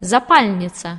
запальница.